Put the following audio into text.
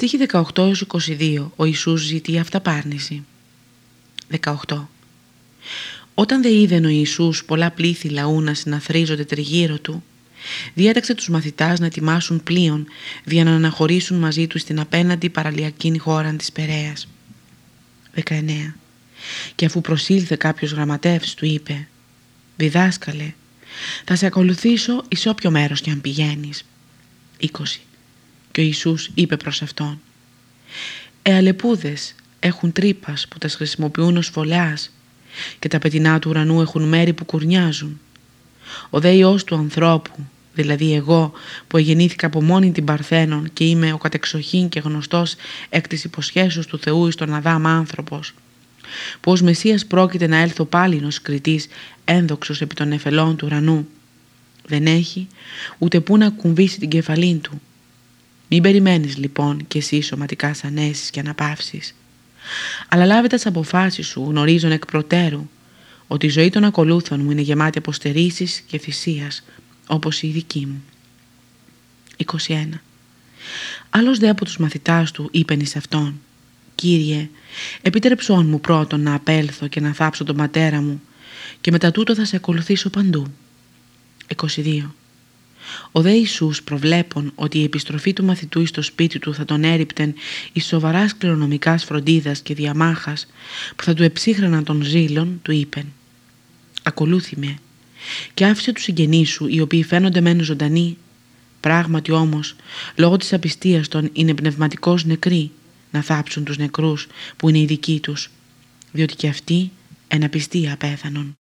Στοίχη 18-22 ο Ιησούς ζητεί αυταπάρνηση. 18. Όταν δε είδε ο Ιησούς πολλά πλήθη λαού να συναθρίζονται τριγύρω του, διέταξε τους μαθητάς να ετοιμάσουν πλοίον για να αναχωρήσουν μαζί τους στην απέναντι παραλιακή χώρα της Περαίας. 19. Και αφού προσήλθε κάποιος γραμματεύς του είπε «Διδάσκαλε, θα σε ακολουθήσω εις όποιο μέρος και αν πηγαίνεις». 20. Και ο Ιησούς είπε προς αυτόν «Εαλεπούδες έχουν τρύπας που τα χρησιμοποιούν ως φωλεάς και τα πετεινά του ουρανού έχουν μέρη που κουρνιάζουν. Ο δε Υιός του ανθρώπου, δηλαδή εγώ που εγεννήθηκα από μόνη την Παρθένων και είμαι ο κατεξοχήν και γνωστός εκ της υποσχέσεως του Θεού εις τον Αδάμ άνθρωπος, που ως Μεσσίας πρόκειται να έλθω πάλι ως κριτής ένδοξος επί των εφελών του ουρανού. Δεν έχει ούτε που να κουμβήσει την κεφαλή του. Μην περιμένεις λοιπόν και εσύ σωματικά σανέσεις και αναπαύσεις. Αλλά λάβε τις αποφάσεις σου γνωρίζον εκ προτέρου ότι η ζωή των ακολούθων μου είναι γεμάτη αποστερήσεις και θυσίας όπως η δική μου. 21. Άλλος δε από τους μαθητάς του είπεν εις αυτόν «Κύριε, επιτρέψον μου πρώτον να απέλθω και να θάψω τον πατέρα μου και μετά τούτο θα σε ακολουθήσω παντού». 22. Ο δε Ιησούς προβλέπων ότι η επιστροφή του μαθητού στο σπίτι του θα τον έριπτεν εις σοβαράς κληρονομικάς φροντίδας και διαμάχας που θα του εψύχραναν των ζήλων, του είπεν «Ακολούθη με» και άφησε τους συγγενείς σου οι οποίοι φαίνονται μένουν ζωντανοί. Πράγματι όμως, λόγω της απιστίας των είναι πνευματικώς νεκροί να θάψουν τους νεκρούς που είναι οι δικοί τους, διότι και αυτοί εν απιστία απέθανον.